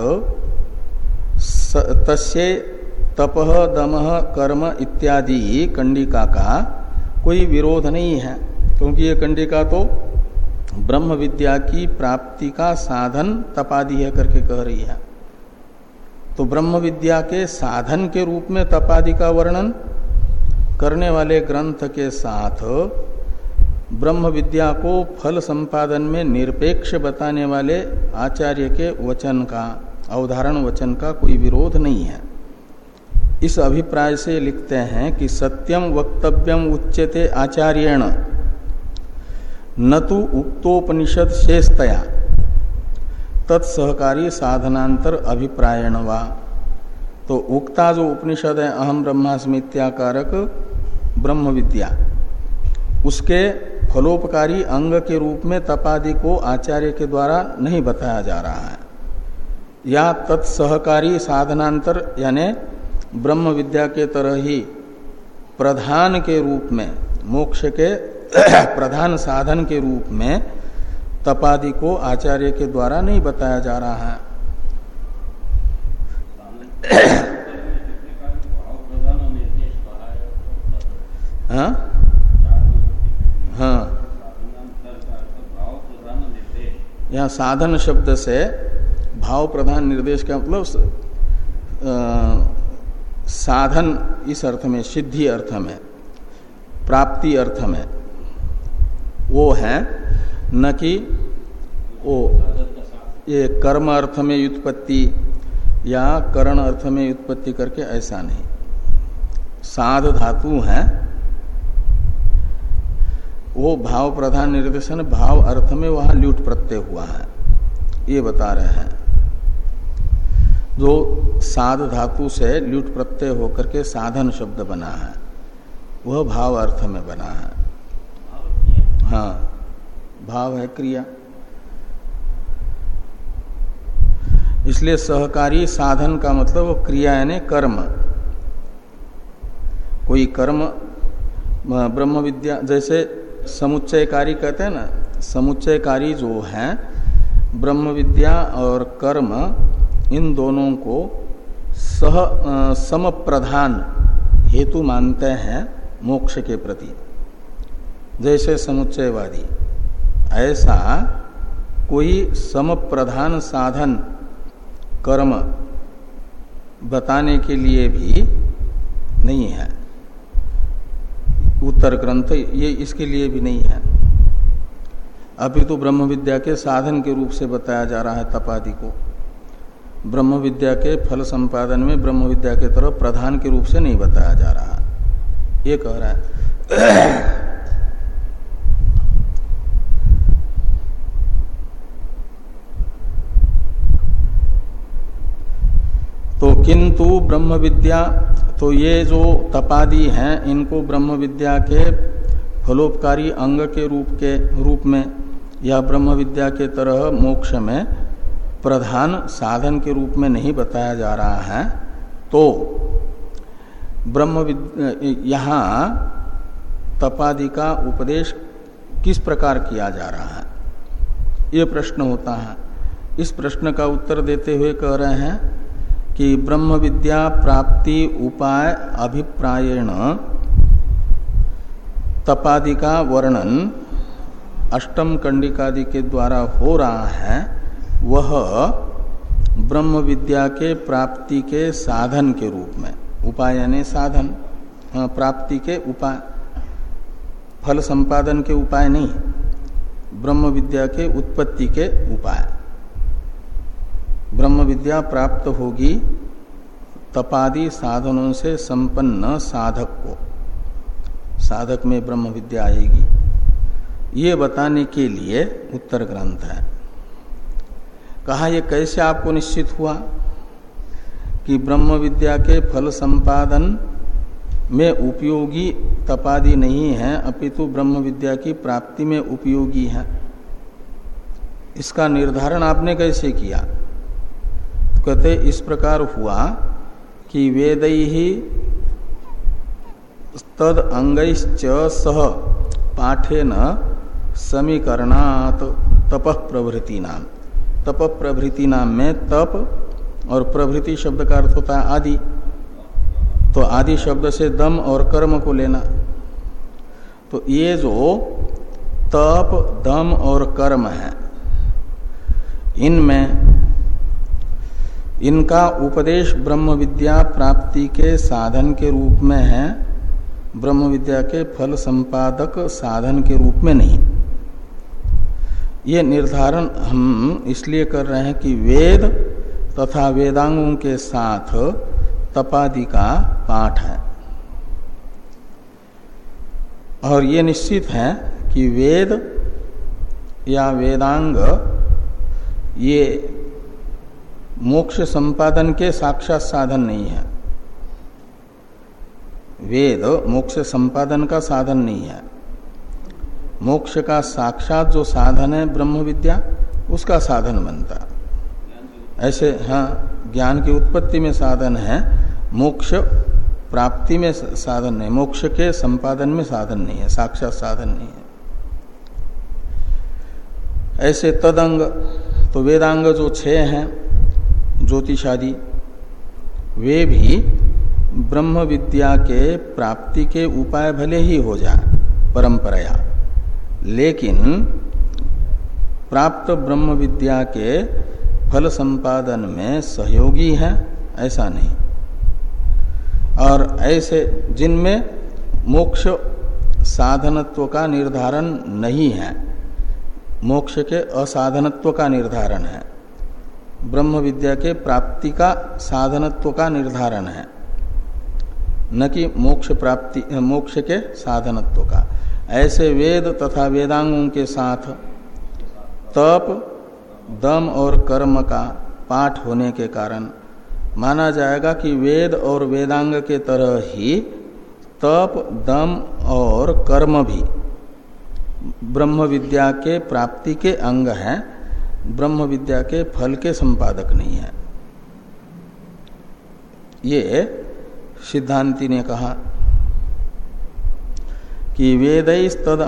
तस्य तपह दमह कर्म इत्यादि कंडिका का कोई विरोध नहीं है, क्योंकि ये कंडिका तो ब्रह्म विद्या की प्राप्ति का साधन तपादि है करके कह रही है। तो ब्रह्म विद्या के साधन के रूप में तपादि का वर्णन करने वाले ग्रंथ के साथ ब्रह्म विद्या को फल संपादन में निरपेक्ष बताने वाले आचार्य के वचन का, अवधारण वचन का कोई विरोध नहीं है। इस अभिप्राय से लिखते हैं कि सत्यम वक्तव्यम उच्यते आचार्यण। न तो उक्तोपनिषद शेषतया। तत्सहकारी साधनांतर अभिप्रायण वा। तो उक्ता जो उपनिषद है अहम ब्रह्मास्मित्याकारक ब्रह्म विद्या उसके फलोपकारी अंग के रूप में तपादि को आचार्य के द्वारा नहीं बताया जा रहा है। या तत्सहकारी साधनांतर, यानी ब्रह्म विद्या के तरह ही प्रधान के रूप में मोक्ष के प्रधान साधन के रूप में तपादि को आचार्य के द्वारा नहीं बताया जा रहा है। हाँ? हाँ। यहाँ साधन शब्द से भाव प्रधान निर्देश का मतलब साधन इस अर्थ में, सिद्धि अर्थ में, प्राप्ति अर्थ में, वो है न कि वो ये कर्म अर्थ में व्युत्पत्ति या करण अर्थ में व्युत्पत्ति करके ऐसा नहीं। साध धातु है, वो भाव प्रधान निर्देशन, भाव अर्थ में वहाँ ल्यूट प्रत्यय हुआ है। ये बता रहे हैं। जो साध धातु से ल्यूट प्रत्यय होकर के साधन शब्द बना है। वह भाव अर्थ में बना है। हाँ भाव है क्रिया। इसलिए सहकारी साधन का मतलब वो क्रिया यानी कर्म। कोई कर्म ब्रह्म विद्या, जैसे समुच्चयकारी कहते हैं ना, समुच्चयकारी जो है, ब्रह्म विद्या और कर्म, इन दोनों को सह सम प्रधान हेतु मानते हैं मोक्ष के प्रति। जैसे समुच्चयवादी, ऐसा कोई सम प्रधान साधन, कर्म बताने के लिए भी नहीं है। उत्तर ग्रंथ ये इसके लिए भी नहीं है। अभी तो ब्रह्म विद्या के साधन के रूप से बताया जा रहा है तपादि को। ब्रह्म विद्या के फल संपादन में ब्रह्म विद्या के तरफ़ प्रधान के रूप से नहीं बताया जा रहा। ये कह रहा है। तो किंतु ब्रह्म विद्या तो ये जो तपादी हैं, इनको ब्रह्म विद्या के फलोपकारी अंग के रूप के, रूप में या ब्रह्म विद्या के तरह मोक्ष में प्रधान साधन के रूप में नहीं बताया जा रहा है तो ब्रह्म यहाँ तपादि का उपदेश किस प्रकार किया जा रहा है? ये प्रश्न होता है। इस प्रश्न का उत्तर देते हुए कह रहे हैं कि ब्रह्म विद्या प्राप्ति उपाय अभिप्रायण तपादि का वर्णन अष्टम कंडिकादि के द्वारा हो रहा है। वह ब्रह्म विद्या के प्राप्ति के साधन के रूप में, उपाय यानी साधन प्राप्ति के उपाय, फल संपादन के उपाय नहीं, ब्रह्म विद्या के उत्पत्ति के उपाय। ब्रह्म विद्या प्राप्त होगी, तपादि साधनों से संपन्न साधक को, साधक में ब्रह्म विद्या आएगी। ये बताने के लिए उत्तर ग्रंथ है। कहा यह कैसे आपको निश्चित हुआ कि ब्रह्म विद्या के फल संपादन में उपयोगी तपादि नहीं है, अपितु ब्रह्म विद्या की प्राप्ति में उपयोगी है? इसका निर्धारण आपने कैसे किया? कहते, इस प्रकार हुआ कि वेद ही तद अंग सह पाठे न समीकरणात तप प्रभृति नाम तप प्रभृति नाम में तप और प्रभृति शब्द का अर्थ होता है आदि। तो आदि शब्द से दम और कर्म को लेना। तो ये जो तप, दम और कर्म है, इनमें इनका उपदेश ब्रह्म विद्या प्राप्ति के साधन के रूप में है। ब्रह्म विद्या के फल संपादक साधन के रूप में नहीं। ये निर्धारण हम इसलिए कर रहे हैं कि वेद तथा वेदांगों के साथ तपादि का पाठ है। और ये निश्चित है कि वेद या वेदांग ये मोक्ष संपादन के साक्षात साधन नहीं है। वेद मोक्ष संपादन का साधन नहीं है। मोक्ष का साक्षात जो साधन है ब्रह्म विद्या उसका साधन बनता। ऐसे हाँ ज्ञान की उत्पत्ति में साधन है, मोक्ष प्राप्ति में साधन नहीं, मोक्ष के संपादन में साधन नहीं है, साक्षात साधन नहीं है। ऐसे तदंग तो वेदांग जो छह हैं, ज्योतिषादि, वे भी ब्रह्म विद्या के प्राप्ति के उपाय भले ही हो जाए, परंपराया। लेकिन प्राप्त ब्रह्म विद्या के फल संपादन में सहयोगी है, ऐसा नहीं। और ऐसे जिनमें मोक्ष साधनत्व का निर्धारण नहीं है, मोक्ष के असाधनत्व का निर्धारण है, ब्रह्म विद्या के प्राप्ति का साधनत्व का निर्धारण है, न कि मोक्ष प्राप्ति, मोक्ष के साधनत्व का। ऐसे वेद तथा वेदांगों के साथ तप, दम और कर्म का पाठ होने के कारण माना जाएगा कि वेद और वेदांग के तरह ही तप, दम और कर्म भी ब्रह्म विद्या के प्राप्ति के अंग हैं। ब्रह्म विद्या के फल के संपादक नहीं है। ये सिद्धांति ने कहा। कि वेद तद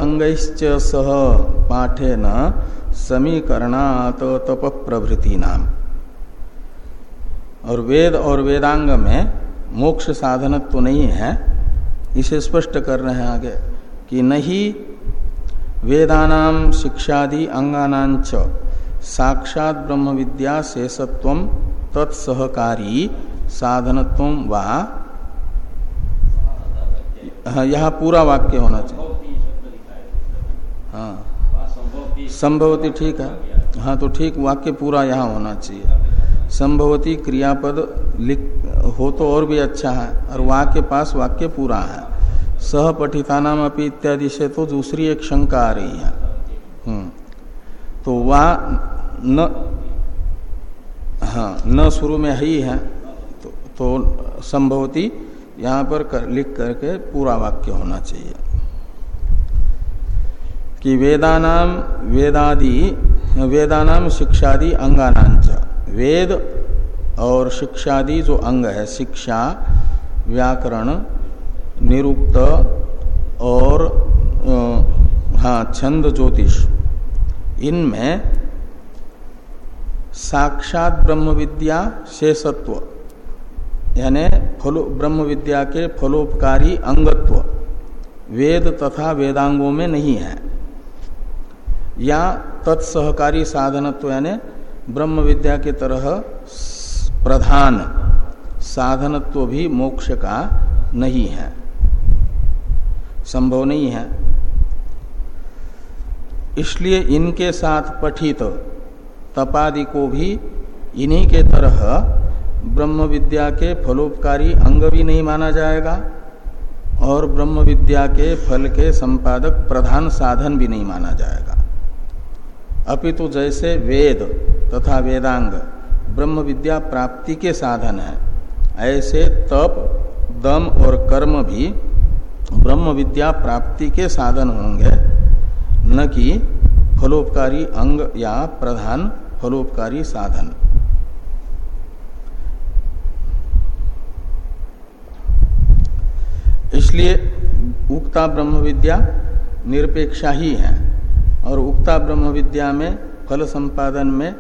सह पाठे न समीकरणात तप प्रभृति नाम और वेद और वेदांग में मोक्ष साधनत्व तो नहीं है। इसे स्पष्ट कर रहे हैं आगे कि नहीं वेदानाम शिक्षादि अंगानाच साक्षात ब्रह्म विद्या शेषत्व तत्सहकारी साधनत्व व हाँ यहाँ पूरा वाक्य होना चाहिए। हाँ। संभवती ठीक है। हाँ तो ठीक वाक्य पूरा यहाँ होना चाहिए। संभवती क्रियापद लिख हो तो और भी अच्छा है और वाक्य पास वाक्य पूरा है। सह पठितानाम अपनी इत्यादि से तो दूसरी एक शंका आ रही है। हम्म। तो वह न हाँ न शुरू में ही है तो, तो संभवती यहाँ पर कर, लिख करके पूरा वाक्य होना चाहिए। कि वेदानाम वेदादि वेदानाम शिक्षादि अंगानांच। वेद और शिक्षादि जो अंग है शिक्षा व्याकरण निरुक्त और हाँ छंद ज्योतिष इनमें साक्षात ब्रह्म विद्या शेषत्व यानी ब्रह्म विद्या के फलोपकारी अंगत्व, वेद तथा वेदांगों में नहीं है। या तत्सहकारी साधनत्व यानी ब्रह्म विद्या के तरह प्रधान साधनत्व भी मोक्ष का नहीं है। संभव नहीं है। इसलिए इनके साथ पठित तपादि को भी इन्हीं के तरह ब्रह्म विद्या के फलोपकारी अंग भी नहीं माना जाएगा और ब्रह्म विद्या के फल के संपादक प्रधान साधन भी नहीं माना जाएगा। अपितु तो जैसे वेद तथा वेदांग ब्रह्म विद्या प्राप्ति के साधन है, ऐसे तप, दम और कर्म भी ब्रह्म विद्या प्राप्ति के साधन होंगे, न कि फलोपकारी अंग या प्रधान फलोपकारी साधन। इसलिए उक्ता ब्रह्म विद्या निरपेक्षा ही है। और उक्ता ब्रह्म विद्या में फल संपादन में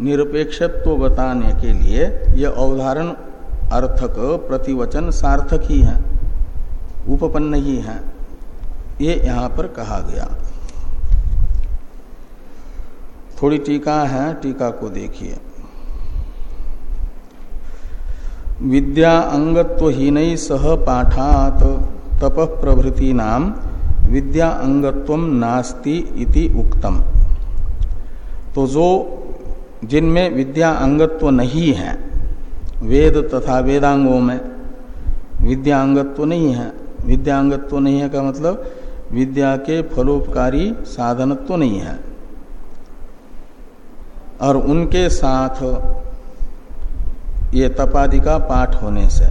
निरपेक्षत्व तो बताने के लिए यह अवधारण अर्थक, प्रतिवचन सार्थक ही है, उपपन्न ही है। ये यहाँ पर कहा गया। थोड़ी टीका है, टीका को देखिए। विद्या अंगत्वहीन सह पाठात तप प्रभृति नाम विद्या अंगत्व नास्ति इति उक्तम। तो जो जिनमें विद्या अंगत्व नहीं है, वेद तथा वेदांगों में विद्या अंगत्व नहीं है। विद्या अंगत्व नहीं है का मतलब विद्या के फलोपकारी साधनत्व नहीं है। और उनके साथ ये तपादि का पाठ होने से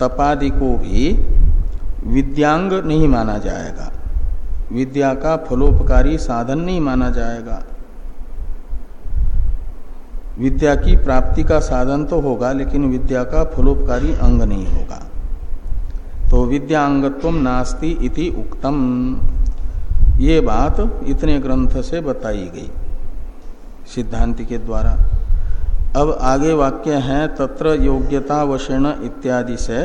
तपादि को भी विद्यांग नहीं माना जाएगा। विद्या का फलोपकारी साधन नहीं माना जाएगा। विद्या की प्राप्ति का साधन तो होगा, लेकिन विद्या का फलोपकारी अंग नहीं होगा। तो विद्या अंगत्व नास्ति इति उक्तम। ये बात इतने ग्रंथ से बताई गई सिद्धांति के द्वारा। अब आगे वाक्य है, तत्र योग्यता वशेण इत्यादि से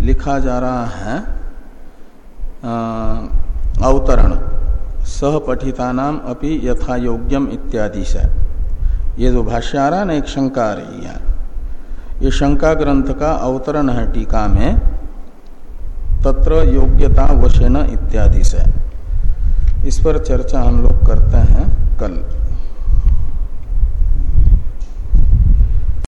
लिखा जा रहा है अवतरण। सहपठिता नाम अपनी यथा योग्यम इत्यादि से। ये जो भाष्य आ रहा ना एक शंका आ रही है, ये शंका ग्रंथ का अवतरण है टीका में, तत्र योग्यता वशेन इत्यादि से। इस पर चर्चा हम लोग करते हैं कल।